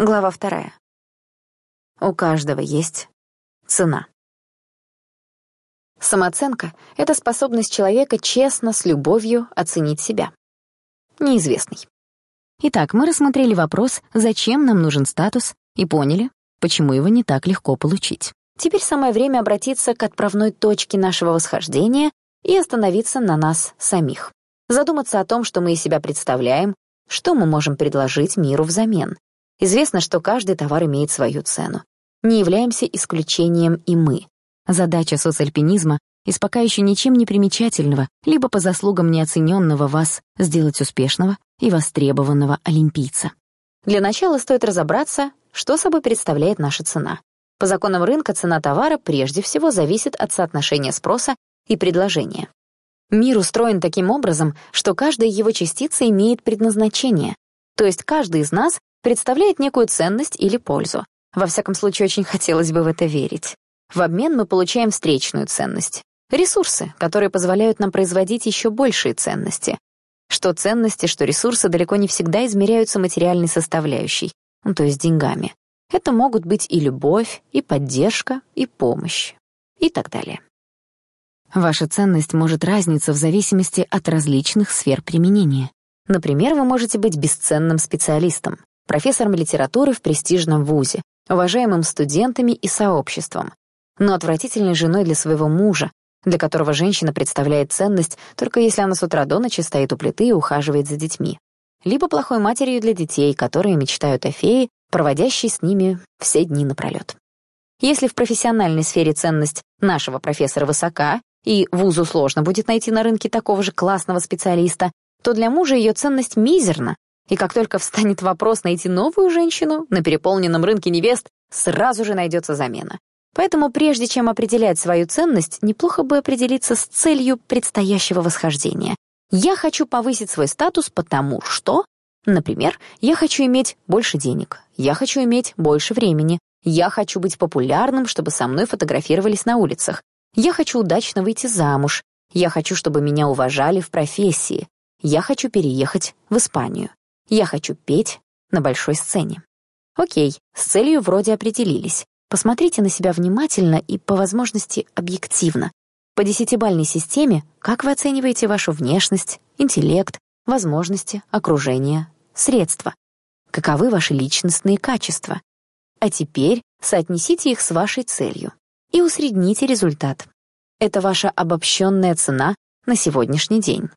Глава вторая. У каждого есть цена. Самооценка — это способность человека честно, с любовью оценить себя. Неизвестный. Итак, мы рассмотрели вопрос, зачем нам нужен статус, и поняли, почему его не так легко получить. Теперь самое время обратиться к отправной точке нашего восхождения и остановиться на нас самих. Задуматься о том, что мы из себя представляем, что мы можем предложить миру взамен, Известно, что каждый товар имеет свою цену. Не являемся исключением и мы. Задача соцальпинизма из пока еще ничем не примечательного, либо по заслугам неоцененного вас сделать успешного и востребованного олимпийца. Для начала стоит разобраться, что собой представляет наша цена. По законам рынка цена товара прежде всего зависит от соотношения спроса и предложения. Мир устроен таким образом, что каждая его частица имеет предназначение, то есть каждый из нас представляет некую ценность или пользу. Во всяком случае, очень хотелось бы в это верить. В обмен мы получаем встречную ценность. Ресурсы, которые позволяют нам производить еще большие ценности. Что ценности, что ресурсы далеко не всегда измеряются материальной составляющей, ну, то есть деньгами. Это могут быть и любовь, и поддержка, и помощь, и так далее. Ваша ценность может разниться в зависимости от различных сфер применения. Например, вы можете быть бесценным специалистом, профессором литературы в престижном вузе, уважаемым студентами и сообществом, но отвратительной женой для своего мужа, для которого женщина представляет ценность только если она с утра до ночи стоит у плиты и ухаживает за детьми, либо плохой матерью для детей, которые мечтают о фее, проводящей с ними все дни напролет. Если в профессиональной сфере ценность нашего профессора высока, и вузу сложно будет найти на рынке такого же классного специалиста, то для мужа ее ценность мизерна, и как только встанет вопрос найти новую женщину, на переполненном рынке невест сразу же найдется замена. Поэтому прежде чем определять свою ценность, неплохо бы определиться с целью предстоящего восхождения. Я хочу повысить свой статус потому что, например, я хочу иметь больше денег, я хочу иметь больше времени, я хочу быть популярным, чтобы со мной фотографировались на улицах, я хочу удачно выйти замуж, я хочу, чтобы меня уважали в профессии, я хочу переехать в Испанию. Я хочу петь на большой сцене. Окей, с целью вроде определились. Посмотрите на себя внимательно и, по возможности, объективно. По десятибальной системе, как вы оцениваете вашу внешность, интеллект, возможности, окружение, средства? Каковы ваши личностные качества? А теперь соотнесите их с вашей целью и усредните результат. Это ваша обобщенная цена на сегодняшний день.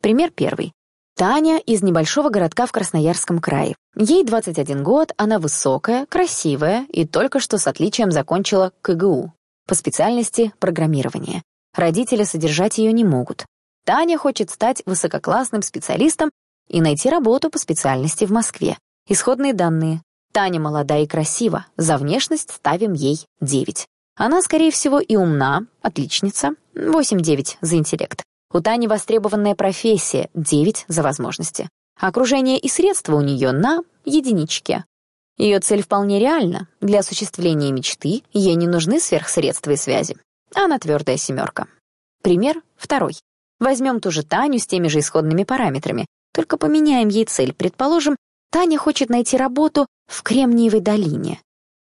Пример первый. Таня из небольшого городка в Красноярском крае. Ей 21 год, она высокая, красивая и только что с отличием закончила КГУ по специальности программирования. Родители содержать ее не могут. Таня хочет стать высококлассным специалистом и найти работу по специальности в Москве. Исходные данные. Таня молода и красива, за внешность ставим ей 9. Она, скорее всего, и умна, отличница, 8-9 за интеллект. У Тани востребованная профессия, 9 за возможности. Окружение и средства у нее на единичке. Ее цель вполне реальна. Для осуществления мечты ей не нужны сверхсредства и связи. Она твердая семерка. Пример второй. Возьмем ту же Таню с теми же исходными параметрами, только поменяем ей цель. Предположим, Таня хочет найти работу в Кремниевой долине.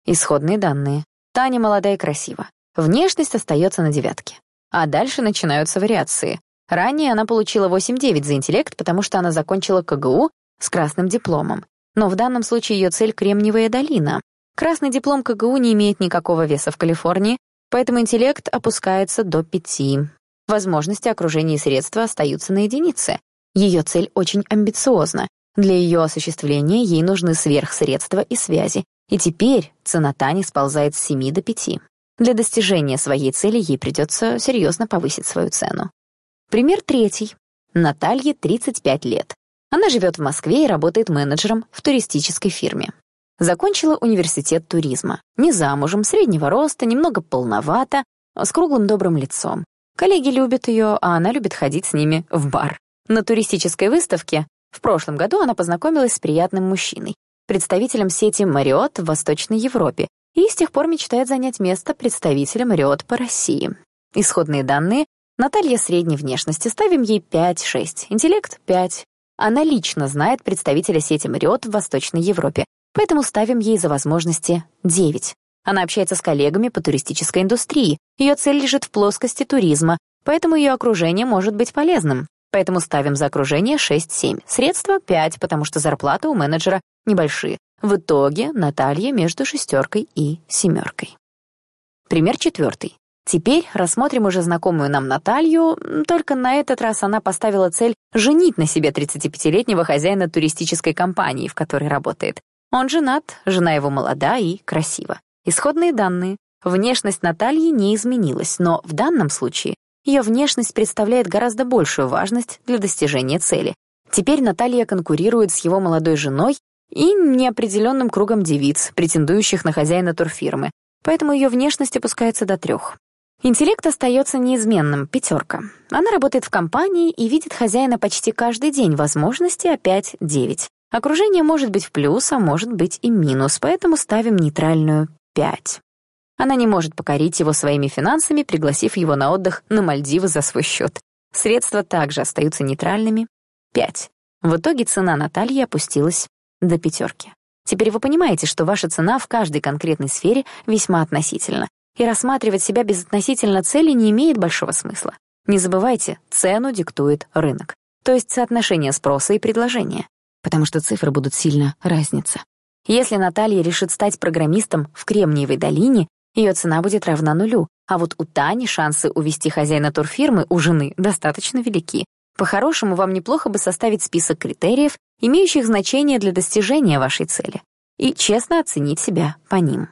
Исходные данные. Таня молодая и красива. Внешность остается на девятке. А дальше начинаются вариации. Ранее она получила 8-9 за интеллект, потому что она закончила КГУ с красным дипломом. Но в данном случае ее цель — Кремниевая долина. Красный диплом КГУ не имеет никакого веса в Калифорнии, поэтому интеллект опускается до 5. Возможности окружения и средства остаются на единице. Ее цель очень амбициозна. Для ее осуществления ей нужны сверхсредства и связи. И теперь цена Тани сползает с 7 до 5. Для достижения своей цели ей придется серьезно повысить свою цену. Пример третий. Наталье 35 лет. Она живет в Москве и работает менеджером в туристической фирме. Закончила университет туризма. Не замужем, среднего роста, немного полновата, с круглым добрым лицом. Коллеги любят ее, а она любит ходить с ними в бар. На туристической выставке в прошлом году она познакомилась с приятным мужчиной, представителем сети Marriott в Восточной Европе, и с тех пор мечтает занять место представителя Marriott по России. Исходные данные Наталья средней внешности, ставим ей 5-6, интеллект — 5. Она лично знает представителя сети Мариот в Восточной Европе. поэтому ставим ей за возможности 9. Она общается с коллегами по туристической индустрии. Ее цель лежит в плоскости туризма, поэтому ее окружение может быть полезным. Поэтому ставим за окружение 6-7. Средства 5, потому что зарплаты у менеджера небольшие. В итоге Наталья между шестеркой и семеркой. Пример четвертый. Теперь рассмотрим уже знакомую нам Наталью, только на этот раз она поставила цель женить на себе 35-летнего хозяина туристической компании, в которой работает. Он женат, жена его молода и красива. Исходные данные. Внешность Натальи не изменилась, но в данном случае ее внешность представляет гораздо большую важность для достижения цели. Теперь Наталья конкурирует с его молодой женой и неопределенным кругом девиц, претендующих на хозяина турфирмы, поэтому ее внешность опускается до трех. Интеллект остается неизменным, пятерка. Она работает в компании и видит хозяина почти каждый день, возможности опять девять. Окружение может быть в плюс, а может быть и минус, поэтому ставим нейтральную пять. Она не может покорить его своими финансами, пригласив его на отдых на Мальдивы за свой счет. Средства также остаются нейтральными. 5. В итоге цена Натальи опустилась до пятерки. Теперь вы понимаете, что ваша цена в каждой конкретной сфере весьма относительна, и рассматривать себя безотносительно цели не имеет большого смысла. Не забывайте, цену диктует рынок, то есть соотношение спроса и предложения, потому что цифры будут сильно разниться. Если Наталья решит стать программистом в Кремниевой долине, ее цена будет равна нулю, а вот у Тани шансы увести хозяина турфирмы у жены достаточно велики. По-хорошему, вам неплохо бы составить список критериев, имеющих значение для достижения вашей цели, и честно оценить себя по ним.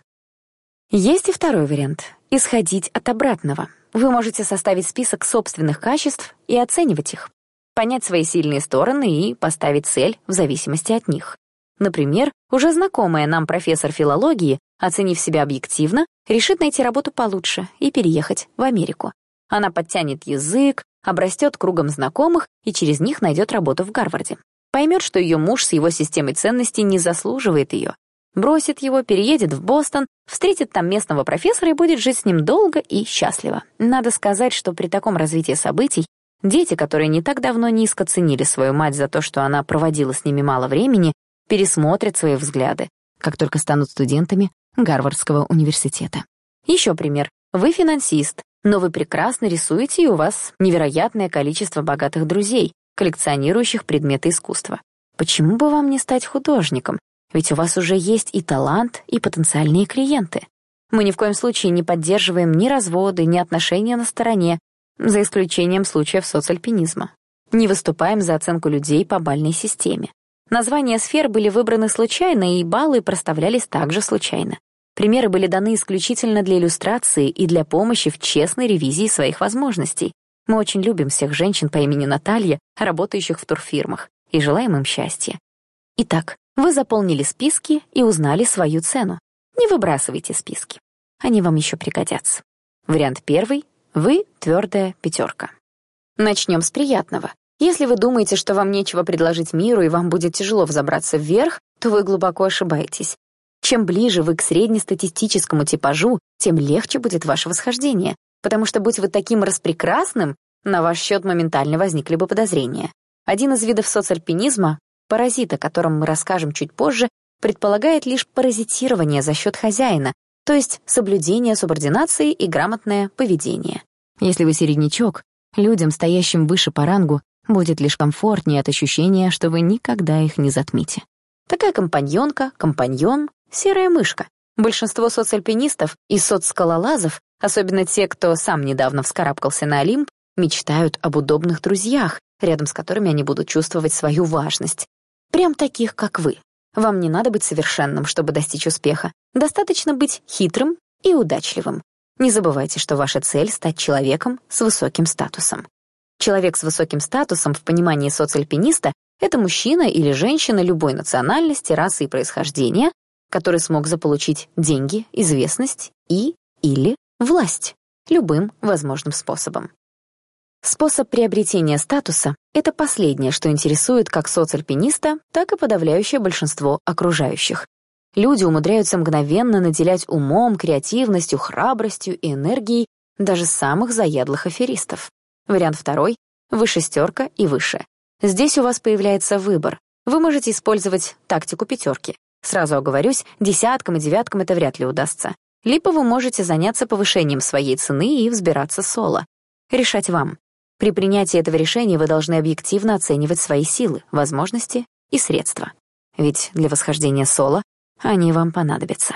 Есть и второй вариант — исходить от обратного. Вы можете составить список собственных качеств и оценивать их, понять свои сильные стороны и поставить цель в зависимости от них. Например, уже знакомая нам профессор филологии, оценив себя объективно, решит найти работу получше и переехать в Америку. Она подтянет язык, обрастет кругом знакомых и через них найдет работу в Гарварде. Поймет, что ее муж с его системой ценностей не заслуживает ее. Бросит его, переедет в Бостон, встретит там местного профессора и будет жить с ним долго и счастливо. Надо сказать, что при таком развитии событий дети, которые не так давно низко ценили свою мать за то, что она проводила с ними мало времени, пересмотрят свои взгляды, как только станут студентами Гарвардского университета. Еще пример. Вы финансист, но вы прекрасно рисуете, и у вас невероятное количество богатых друзей, коллекционирующих предметы искусства. Почему бы вам не стать художником? Ведь у вас уже есть и талант, и потенциальные клиенты. Мы ни в коем случае не поддерживаем ни разводы, ни отношения на стороне, за исключением случаев соцальпинизма. Не выступаем за оценку людей по бальной системе. Названия сфер были выбраны случайно, и баллы проставлялись также случайно. Примеры были даны исключительно для иллюстрации и для помощи в честной ревизии своих возможностей. Мы очень любим всех женщин по имени Наталья, работающих в турфирмах, и желаем им счастья. Итак, вы заполнили списки и узнали свою цену. Не выбрасывайте списки. Они вам еще пригодятся. Вариант первый — вы твердая пятерка. Начнем с приятного. Если вы думаете, что вам нечего предложить миру и вам будет тяжело взобраться вверх, то вы глубоко ошибаетесь. Чем ближе вы к среднестатистическому типажу, тем легче будет ваше восхождение, потому что будь вы таким распрекрасным, на ваш счет моментально возникли бы подозрения. Один из видов соцальпинизма, паразит, о котором мы расскажем чуть позже, предполагает лишь паразитирование за счет хозяина, то есть соблюдение субординации и грамотное поведение. Если вы середнячок, людям, стоящим выше по рангу, будет лишь комфортнее от ощущения, что вы никогда их не затмите. Такая компаньонка, компаньон, серая мышка. Большинство соцальпинистов и соцскалолазов, особенно те, кто сам недавно вскарабкался на Олимп, мечтают об удобных друзьях, рядом с которыми они будут чувствовать свою важность. Прям таких, как вы. Вам не надо быть совершенным, чтобы достичь успеха. Достаточно быть хитрым и удачливым. Не забывайте, что ваша цель — стать человеком с высоким статусом. Человек с высоким статусом в понимании соцальпиниста — это мужчина или женщина любой национальности, расы и происхождения, который смог заполучить деньги, известность и или власть любым возможным способом. Способ приобретения статуса — это последнее, что интересует как соцальпиниста, так и подавляющее большинство окружающих. Люди умудряются мгновенно наделять умом, креативностью, храбростью и энергией даже самых заядлых аферистов. Вариант второй — вы шестерка и выше. Здесь у вас появляется выбор. Вы можете использовать тактику пятерки. Сразу оговорюсь, десяткам и девяткам это вряд ли удастся. Либо вы можете заняться повышением своей цены и взбираться соло. Решать вам. При принятии этого решения вы должны объективно оценивать свои силы, возможности и средства. Ведь для восхождения соло они вам понадобятся.